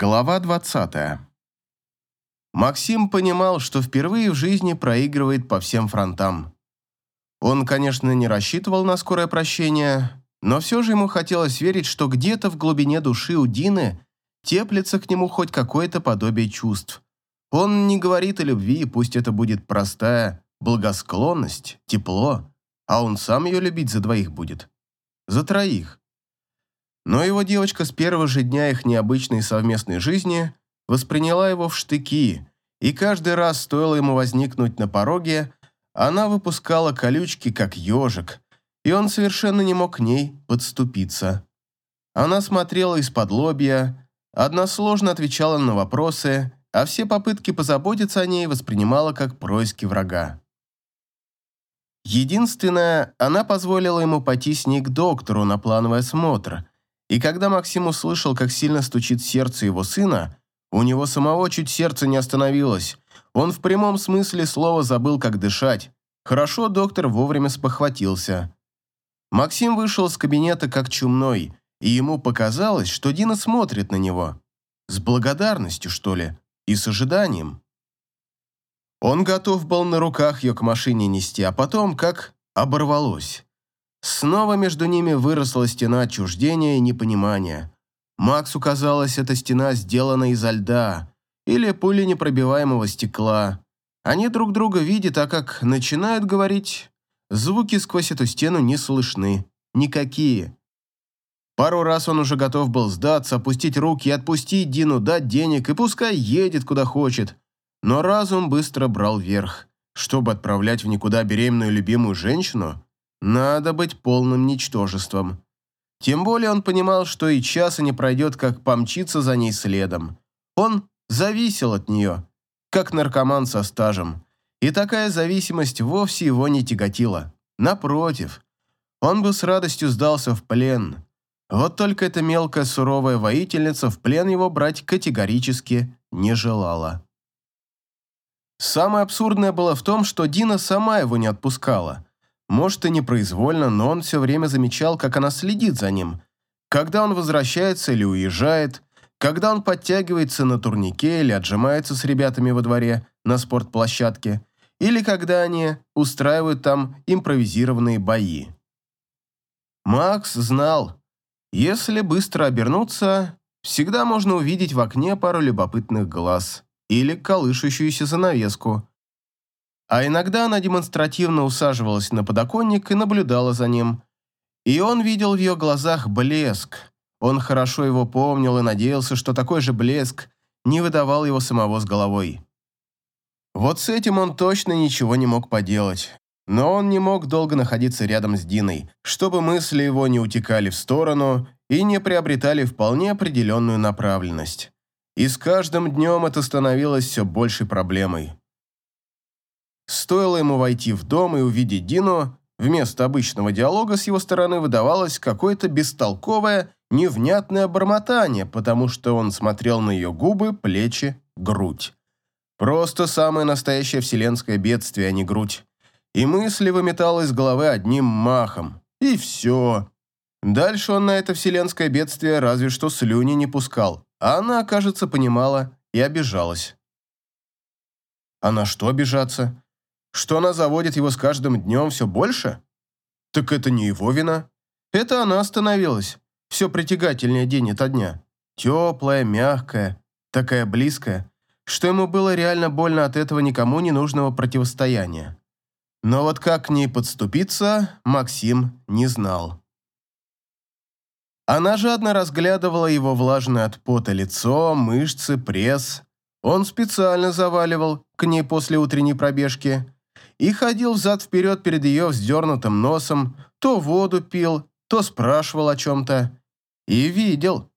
Глава 20. Максим понимал, что впервые в жизни проигрывает по всем фронтам. Он, конечно, не рассчитывал на скорое прощение, но все же ему хотелось верить, что где-то в глубине души у Дины теплится к нему хоть какое-то подобие чувств. Он не говорит о любви, пусть это будет простая благосклонность, тепло, а он сам ее любить за двоих будет. За троих. Но его девочка с первого же дня их необычной совместной жизни восприняла его в штыки, и каждый раз стоило ему возникнуть на пороге, она выпускала колючки, как ежик, и он совершенно не мог к ней подступиться. Она смотрела из-под лобья, односложно отвечала на вопросы, а все попытки позаботиться о ней воспринимала как происки врага. Единственное, она позволила ему пойти с ней к доктору на плановый осмотр, и когда Максим услышал, как сильно стучит сердце его сына, у него самого чуть сердце не остановилось. Он в прямом смысле слова забыл, как дышать. Хорошо доктор вовремя спохватился. Максим вышел из кабинета как чумной, и ему показалось, что Дина смотрит на него. С благодарностью, что ли, и с ожиданием. Он готов был на руках ее к машине нести, а потом как оборвалось. Снова между ними выросла стена отчуждения и непонимания. Максу казалось, эта стена сделана изо льда или пули непробиваемого стекла. Они друг друга видят, а как начинают говорить, звуки сквозь эту стену не слышны. Никакие. Пару раз он уже готов был сдаться, опустить руки и отпустить Дину, дать денег, и пускай едет куда хочет. Но разум быстро брал верх. Чтобы отправлять в никуда беременную любимую женщину, надо быть полным ничтожеством. Тем более он понимал, что и часа не пройдет, как помчиться за ней следом. Он зависел от нее, как наркоман со стажем. И такая зависимость вовсе его не тяготила. Напротив, он бы с радостью сдался в плен. Вот только эта мелкая суровая воительница в плен его брать категорически не желала. Самое абсурдное было в том, что Дина сама его не отпускала – может и непроизвольно, но он все время замечал, как она следит за ним. Когда он возвращается или уезжает, когда он подтягивается на турнике или отжимается с ребятами во дворе на спортплощадке, или когда они устраивают там импровизированные бои. Макс знал, если быстро обернуться, всегда можно увидеть в окне пару любопытных глаз или колышущуюся занавеску, а иногда она демонстративно усаживалась на подоконник и наблюдала за ним. И он видел в ее глазах блеск. Он хорошо его помнил и надеялся, что такой же блеск не выдавал его самого с головой. Вот с этим он точно ничего не мог поделать. Но он не мог долго находиться рядом с Диной, чтобы мысли его не утекали в сторону и не приобретали вполне определенную направленность. И с каждым днем это становилось все большей проблемой. Стоило ему войти в дом и увидеть Дину, вместо обычного диалога с его стороны выдавалось какое-то бестолковое, невнятное бормотание, потому что он смотрел на ее губы, плечи, грудь. Просто самое настоящее вселенское бедствие, а не грудь. И мысли выметал из головы одним махом. И все. Дальше он на это вселенское бедствие разве что слюни не пускал. А она, кажется, понимала и обижалась. А на что обижаться? Что она заводит его с каждым днем все больше? Так это не его вина. Это она становилась. Все притягательнее день ото дня. Теплая, мягкая, такая близкая, что ему было реально больно от этого никому не нужного противостояния. Но вот как к ней подступиться, Максим не знал. Она жадно разглядывала его влажное от пота лицо, мышцы, пресс. Он специально заваливал к ней после утренней пробежки – и ходил взад-вперед перед ее вздернутым носом, то воду пил, то спрашивал о чем-то. И видел,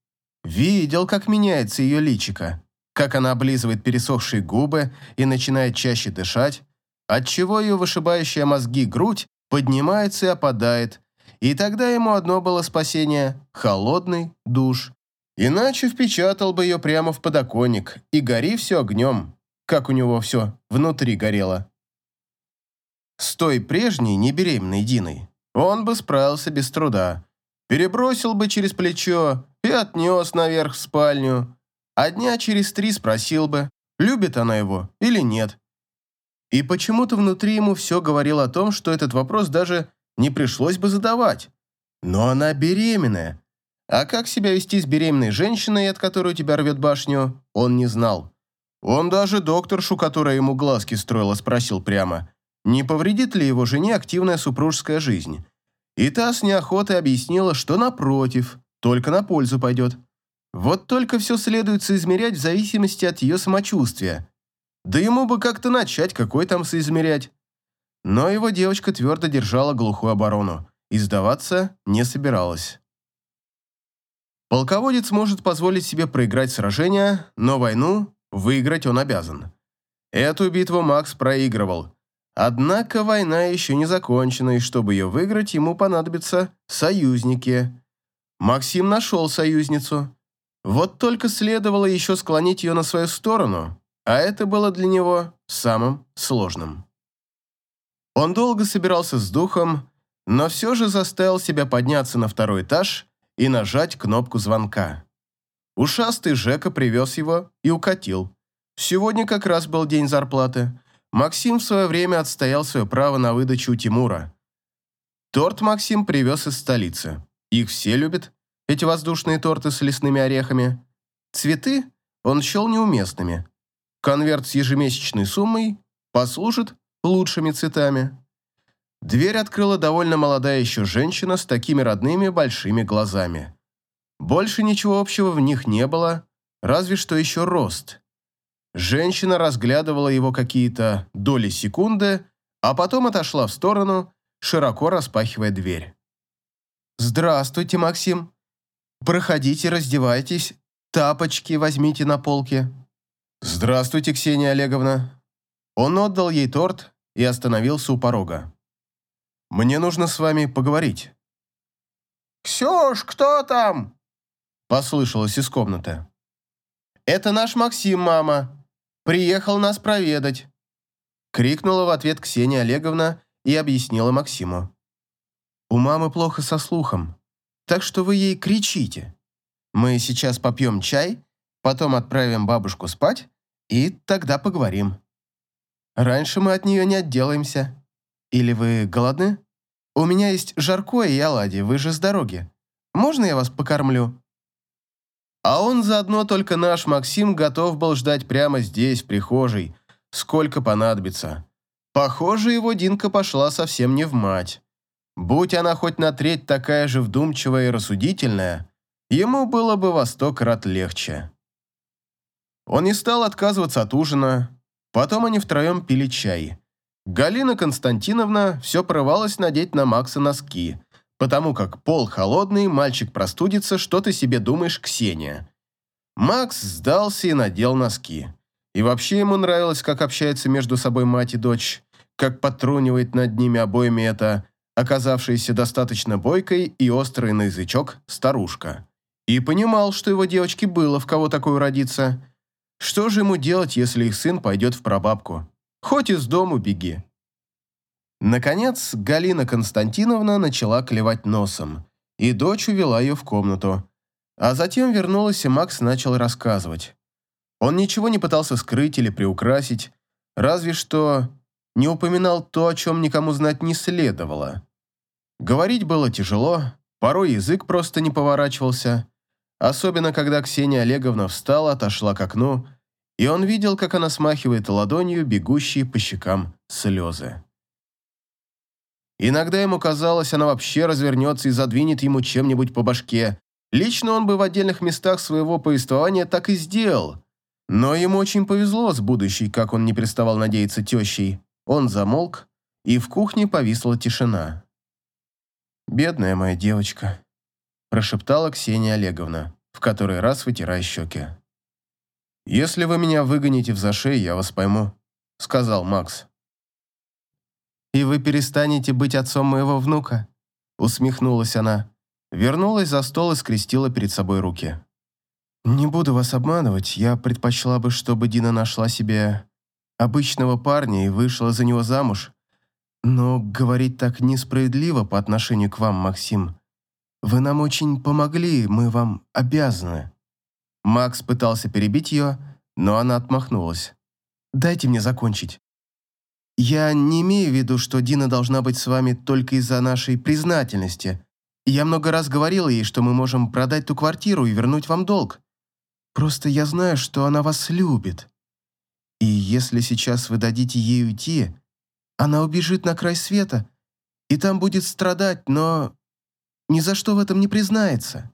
видел, как меняется ее личико, как она облизывает пересохшие губы и начинает чаще дышать, отчего ее вышибающая мозги грудь поднимается и опадает, и тогда ему одно было спасение – холодный душ. Иначе впечатал бы ее прямо в подоконник, и гори все огнем, как у него все внутри горело. С той прежней, небеременной Диной он бы справился без труда. Перебросил бы через плечо и отнес наверх в спальню. а дня через три спросил бы, любит она его или нет. И почему-то внутри ему все говорило о том, что этот вопрос даже не пришлось бы задавать. Но она беременная. А как себя вести с беременной женщиной, от которой у тебя рвет башню, он не знал. Он даже докторшу, которая ему глазки строила, спросил прямо, не повредит ли его жене активная супружеская жизнь. И та с неохотой объяснила, что напротив, только на пользу пойдет. Вот только все следует соизмерять в зависимости от ее самочувствия. Да ему бы как-то начать, какой там соизмерять. Но его девочка твердо держала глухую оборону и сдаваться не собиралась. Полководец может позволить себе проиграть сражение, но войну выиграть он обязан. Эту битву Макс проигрывал. Однако война еще не закончена, и чтобы ее выиграть, ему понадобятся союзники. Максим нашел союзницу. Вот только следовало еще склонить ее на свою сторону, а это было для него самым сложным. Он долго собирался с духом, но все же заставил себя подняться на второй этаж и нажать кнопку звонка. Ушастый Жека привез его и укатил. Сегодня как раз был день зарплаты. Максим в свое время отстоял свое право на выдачу у Тимура. Торт Максим привез из столицы. Их все любят, эти воздушные торты с лесными орехами. Цветы он счел неуместными. Конверт с ежемесячной суммой послужит лучшими цветами. Дверь открыла довольно молодая еще женщина с такими родными большими глазами. Больше ничего общего в них не было, разве что еще рост. Женщина разглядывала его какие-то доли секунды, а потом отошла в сторону, широко распахивая дверь. «Здравствуйте, Максим. Проходите, раздевайтесь, тапочки возьмите на полке». «Здравствуйте, Ксения Олеговна». Он отдал ей торт и остановился у порога. Мне нужно с вами поговорить». «Ксюш, кто там?» Послышалось из комнаты. «Это наш Максим, мама. Приехал нас проведать». Крикнула в ответ Ксения Олеговна и объяснила Максиму. «У мамы плохо со слухом, так что вы ей кричите. Мы сейчас попьем чай, потом отправим бабушку спать, и тогда поговорим. Раньше мы от нее не отделаемся». Или вы голодны? У меня есть жаркое и оладьи, вы же с дороги. Можно я вас покормлю?» А он заодно только наш Максим готов был ждать прямо здесь, в прихожей, сколько понадобится. Похоже, его Динка пошла совсем не в мать. Будь она хоть на треть такая же вдумчивая и рассудительная, ему было бы во сто крат легче. Он не стал отказываться от ужина, потом они втроем пили чай. Галина Константиновна все порывалась надеть на Макса носки, потому как пол холодный, мальчик простудится, что ты себе думаешь, Ксения. Макс сдался и надел носки. И вообще ему нравилось, как общаются между собой мать и дочь, как потрунивает над ними обоими эта, оказавшаяся достаточно бойкой и острый на язычок, старушка. И понимал, что его девочке было в кого такое родиться. Что же ему делать, если их сын пойдет в прабабку? Хоть из дому беги. Наконец, Галина Константиновна начала клевать носом, и дочь увела ее в комнату. А затем вернулась, и Макс начал рассказывать. Он ничего не пытался скрыть или приукрасить, разве что не упоминал то, о чем никому знать не следовало. Говорить было тяжело, порой язык просто не поворачивался, особенно когда Ксения Олеговна встала, отошла к окну и он видел, как она смахивает ладонью бегущие по щекам слезы. Иногда ему казалось, она вообще развернется и задвинет ему чем-нибудь по башке. Лично он бы в отдельных местах своего повествования так и сделал. Но ему очень повезло с будущей, как он не переставал надеяться тещей. Он замолк, и в кухне повисла тишина. «Бедная моя девочка», – прошептала Ксения Олеговна, в который раз вытирая щеки. «Если вы меня выгоните в зашей, я вас пойму», — сказал Макс. «И вы перестанете быть отцом моего внука?» — усмехнулась она. Вернулась за стол и скрестила перед собой руки. «Не буду вас обманывать, я предпочла бы, чтобы Дина нашла себе обычного парня и вышла за него замуж. Но говорить так несправедливо по отношению к вам, Максим. Вы нам очень помогли, мы вам обязаны». Макс пытался перебить ее, но она отмахнулась. «Дайте мне закончить. Я не имею в виду, что Дина должна быть с вами только из-за нашей признательности. Я много раз говорил ей, что мы можем продать ту квартиру и вернуть вам долг. Просто я знаю, что она вас любит. И если сейчас вы дадите ей уйти, она убежит на край света, и там будет страдать, но ни за что в этом не признается».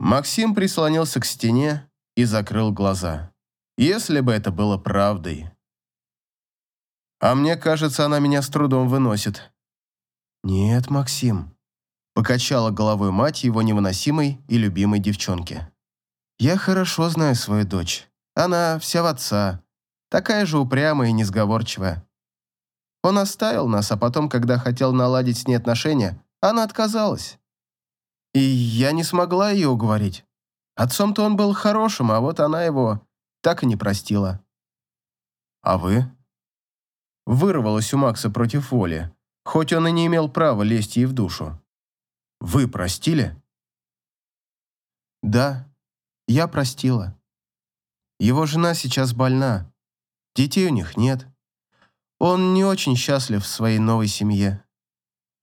Максим прислонился к стене и закрыл глаза. Если бы это было правдой. А мне кажется, она меня с трудом выносит. Нет, Максим. Покачала головой мать его невыносимой и любимой девчонки. Я хорошо знаю свою дочь. Она вся в отца. Такая же упрямая и несговорчивая. Он оставил нас, а потом, когда хотел наладить с ней отношения, она отказалась. И я не смогла ее уговорить. Отцом-то он был хорошим, а вот она его так и не простила. А вы? Вырвалась у Макса против воли, хоть он и не имел права лезть ей в душу. Вы простили? Да, я простила. Его жена сейчас больна. Детей у них нет. Он не очень счастлив в своей новой семье.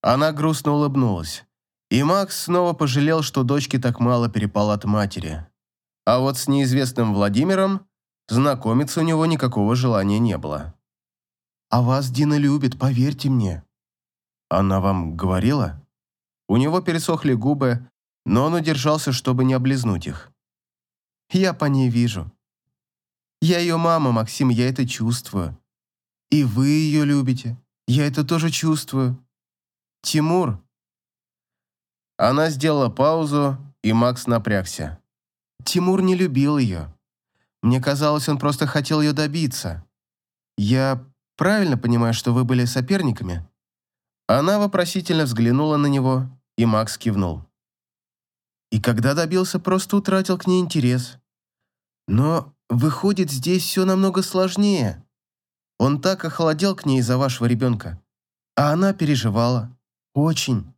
Она грустно улыбнулась. И Макс снова пожалел, что дочке так мало перепал от матери. А вот с неизвестным Владимиром знакомиться у него никакого желания не было. «А вас Дина любит, поверьте мне». «Она вам говорила?» У него пересохли губы, но он удержался, чтобы не облизнуть их. «Я по ней вижу. Я ее мама, Максим, я это чувствую. И вы ее любите, я это тоже чувствую. Тимур». Она сделала паузу, и Макс напрягся. Тимур не любил ее. Мне казалось, он просто хотел ее добиться. Я Правильно понимаю, что вы были соперниками?» Она вопросительно взглянула на него, и Макс кивнул. И когда добился, просто утратил к ней интерес. Но, выходит, здесь все намного сложнее. Он так охладел к ней из-за вашего ребенка. А она переживала. Очень.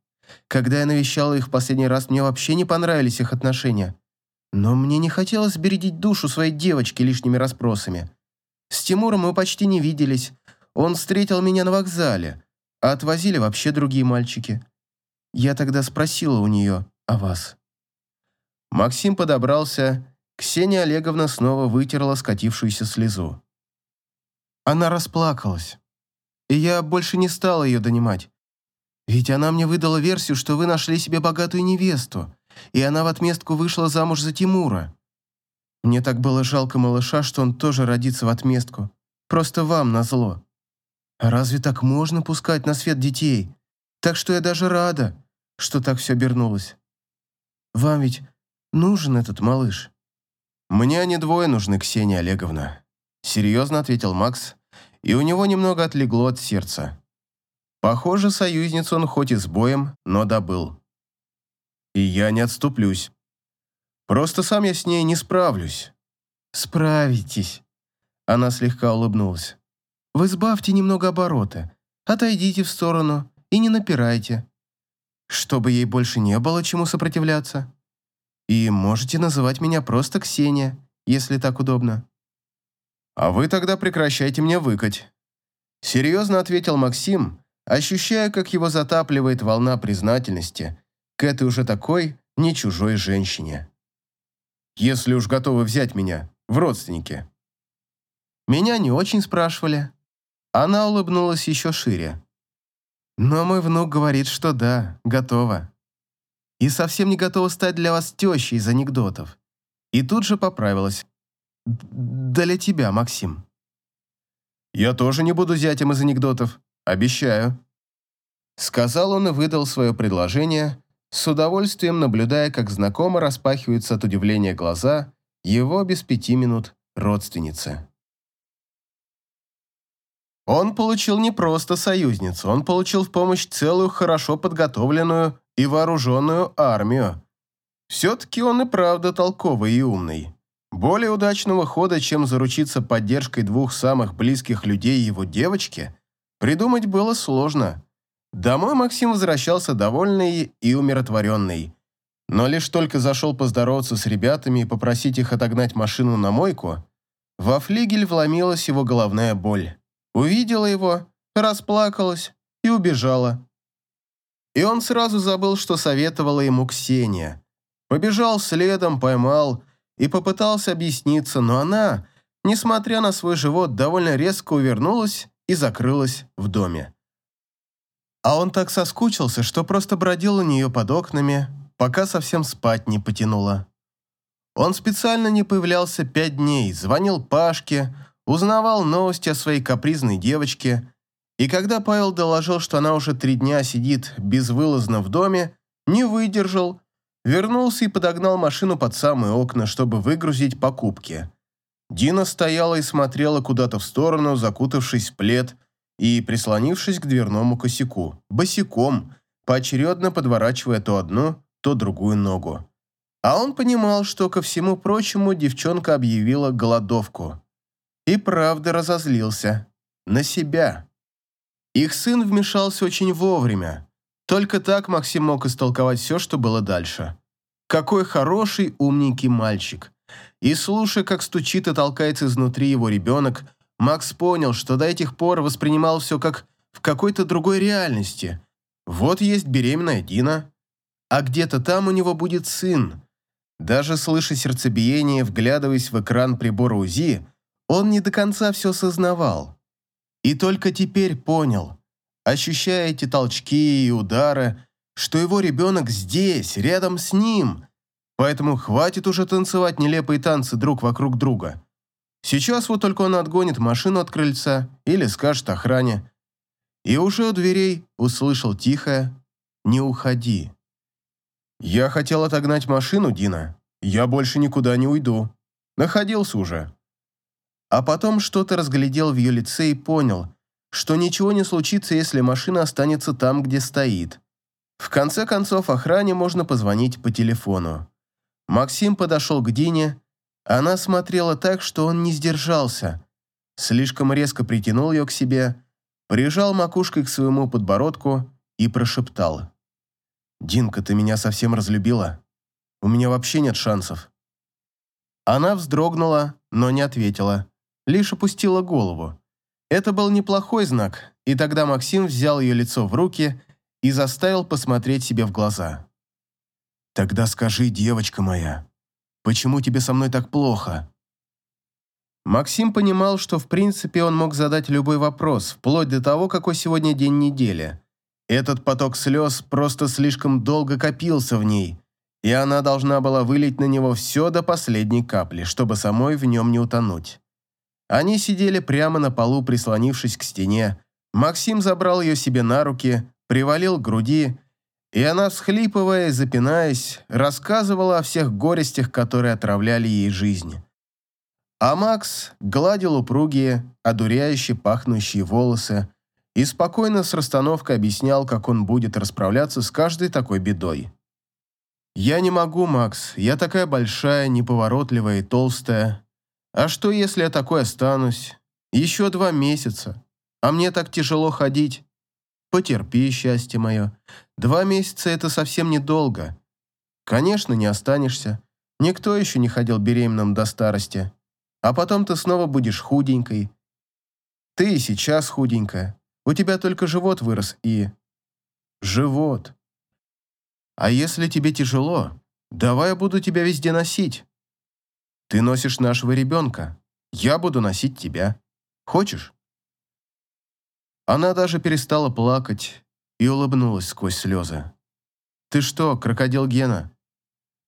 Когда я навещала их в последний раз, мне вообще не понравились их отношения. Но мне не хотелось бередить душу своей девочки лишними расспросами. С Тимуром мы почти не виделись, он встретил меня на вокзале, а отвозили вообще другие мальчики. Я тогда спросила у нее о вас». Максим подобрался, Ксения Олеговна снова вытерла скатившуюся слезу. Она расплакалась, и я больше не стала ее донимать. Ведь она мне выдала версию, что вы нашли себе богатую невесту, и она в отместку вышла замуж за Тимура. Мне так было жалко малыша, что он тоже родится в отместку. Просто вам назло. А разве так можно пускать на свет детей? Так что я даже рада, что так все обернулось. Вам ведь нужен этот малыш?» «Мне они двое нужны, Ксения Олеговна», — серьезно ответил Макс, и у него немного отлегло от сердца. Похоже, союзницу он хоть и с боем, но добыл. И я не отступлюсь. Просто сам я с ней не справлюсь. Справитесь. Она слегка улыбнулась. Вы сбавьте немного обороты, отойдите в сторону и не напирайте, чтобы ей больше не было чему сопротивляться. И можете называть меня просто Ксения, если так удобно. А вы тогда прекращайте мне выкать. Серьезно ответил Максим, ощущая, как его затапливает волна признательности к этой уже такой не чужой женщине. Если уж готовы взять меня в родственники. Меня не очень спрашивали, она улыбнулась еще шире. «Но мой внук говорит, что да, готова. И совсем не готова стать для вас тещей из анекдотов». И тут же поправилась. «Для тебя, Максим». «Я тоже не буду зятем из анекдотов, обещаю». Сказал он и выдал свое предложение, с удовольствием наблюдая, как знакомо распахиваются от удивления глаза его без пяти минут родственницы. Он получил не просто союзницу, он получил в помощь целую хорошо подготовленную и вооруженную армию. Все-таки он и правда толковый и умный. Более удачного хода, чем заручиться поддержкой двух самых близких людей его девочки, придумать было сложно. Домой Максим возвращался довольный и умиротворенный. Но лишь только зашел поздороваться с ребятами и попросить их отогнать машину на мойку, во флигель вломилась его головная боль. Увидела его, расплакалась и убежала. И он сразу забыл, что советовала ему Ксения. Побежал следом, поймал и попытался объясниться, но она, несмотря на свой живот, довольно резко увернулась и закрылась в доме. А он так соскучился, что просто бродил у нее под окнами, пока совсем спать не потянуло. Он специально не появлялся пять дней, звонил Пашке, узнавал новости о своей капризной девочке, и когда Павел доложил, что она уже три дня сидит безвылазно в доме, не выдержал, вернулся и подогнал машину под самые окна, чтобы выгрузить покупки. Дина стояла и смотрела куда-то в сторону, закутавшись в плед и прислонившись к дверному косяку, босиком, поочередно подворачивая то одну, то другую ногу. А он понимал, что, ко всему прочему, девчонка объявила голодовку. И правда разозлился. На себя. Их сын вмешался очень вовремя. Только так Максим мог истолковать все, что было дальше. Какой хороший, умненький мальчик. И слушая, как стучит и толкается изнутри его ребенок, Макс понял, что до этих пор воспринимал все как в какой-то другой реальности. Вот есть беременная Дина, а где-то там у него будет сын. Даже слыша сердцебиение, вглядываясь в экран прибора УЗИ, он не до конца все сознавал. И только теперь понял, ощущая эти толчки и удары, что его ребенок здесь, рядом с ним. Поэтому хватит уже танцевать нелепые танцы друг вокруг друга. Сейчас вот только он отгонит машину от крыльца или скажет охране. И уже у дверей услышал тихое «Не уходи». «Я хотел отогнать машину, Дина. Я больше никуда не уйду. Находился уже». А потом что-то разглядел в ее лице и понял, что ничего не случится, если машина останется там, где стоит. В конце концов, охране можно позвонить по телефону. Максим подошел к Дине. Она смотрела так, что он не сдержался. Слишком резко притянул ее к себе, прижал макушкой к своему подбородку и прошептал. «Динка, ты меня совсем разлюбила? У меня вообще нет шансов». Она вздрогнула, но не ответила лишь опустила голову. Это был неплохой знак, и тогда Максим взял ее лицо в руки и заставил посмотреть себе в глаза. «Тогда скажи, девочка моя, почему тебе со мной так плохо?» Максим понимал, что в принципе он мог задать любой вопрос, вплоть до того, какой сегодня день недели. Этот поток слез просто слишком долго копился в ней, и она должна была вылить на него все до последней капли, чтобы самой в нем не утонуть. Они сидели прямо на полу, прислонившись к стене. Максим забрал ее себе на руки, привалил к груди, и она, всхлипывая и запинаясь, рассказывала о всех горестях, которые отравляли ей жизнь. А Макс гладил упругие, одуряющие пахнущие волосы и спокойно с расстановкой объяснял, как он будет расправляться с каждой такой бедой. «Я не могу, Макс, я такая большая, неповоротливая и толстая, а что, если я такой останусь? Еще два месяца. А мне так тяжело ходить. Потерпи, счастье мое. Два месяца – это совсем недолго. Конечно, не останешься. Никто еще не ходил беременным до старости. А потом ты снова будешь худенькой. Ты и сейчас худенькая. У тебя только живот вырос и... Живот. А если тебе тяжело, давай я буду тебя везде носить. Ты носишь нашего ребенка. Я буду носить тебя. Хочешь?» Она даже перестала плакать и улыбнулась сквозь слезы. «Ты что, крокодил Гена?»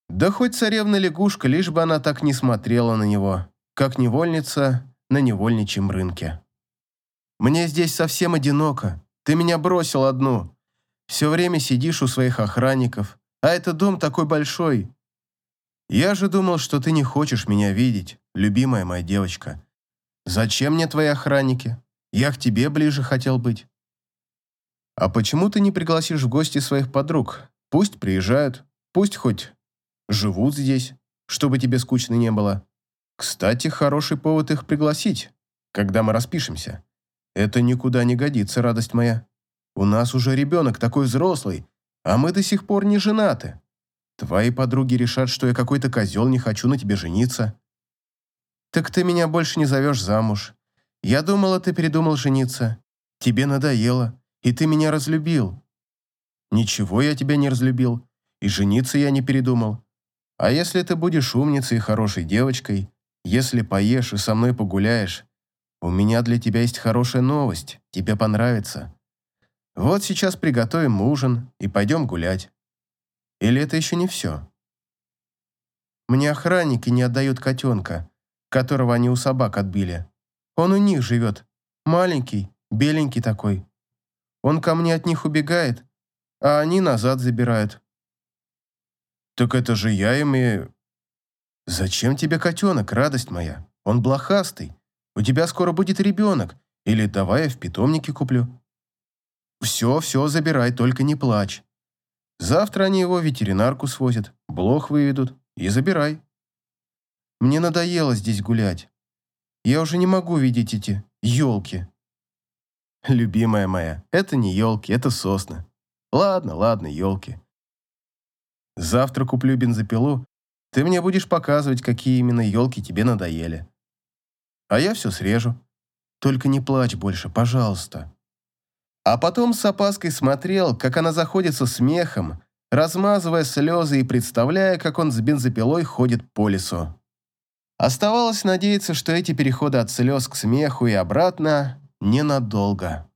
Да хоть царевна-лягушка, лишь бы она так не смотрела на него, как невольница на невольничьем рынке. «Мне здесь совсем одиноко. Ты меня бросил одну. Все время сидишь у своих охранников, а этот дом такой большой. Я же думал, что ты не хочешь меня видеть, любимая моя девочка. Зачем мне твои охранники? Я к тебе ближе хотел быть. А почему ты не пригласишь в гости своих подруг? Пусть приезжают, пусть хоть живут здесь, чтобы тебе скучно не было. Кстати, хороший повод их пригласить, когда мы распишемся. Это никуда не годится, радость моя. У нас уже ребенок такой взрослый, а мы до сих пор не женаты. Твои подруги решат, что я какой-то козел, не хочу на тебе жениться. Так ты меня больше не зовешь замуж. Я думала, ты передумал жениться. Тебе надоело, и ты меня разлюбил. Ничего я тебя не разлюбил, и жениться я не передумал. А если ты будешь умницей и хорошей девочкой, если поешь и со мной погуляешь, у меня для тебя есть хорошая новость, тебе понравится. Вот сейчас приготовим ужин и пойдем гулять. Или это еще не все? Мне охранники не отдают котенка, которого они у собак отбили. Он у них живет. Маленький, беленький такой. Он ко мне от них убегает, а они назад забирают. Так это же я имею... Зачем тебе котенок, радость моя? Он блохастый. У тебя скоро будет ребенок. Или давай я в питомнике куплю. Все, все забирай, только не плачь. Завтра они его ветеринарку свозят, блох выведут и забирай. Мне надоело здесь гулять. Я уже не могу видеть эти елки. Любимая моя, это не елки, это сосны. Ладно, ладно, елки. Завтра куплю бензопилу, ты мне будешь показывать, какие именно елки тебе надоели. А я все срежу. Только не плачь больше, пожалуйста. А потом с опаской смотрел, как она заходит со смехом, размазывая слезы и представляя, как он с бензопилой ходит по лесу. Оставалось надеяться, что эти переходы от слез к смеху и обратно ненадолго.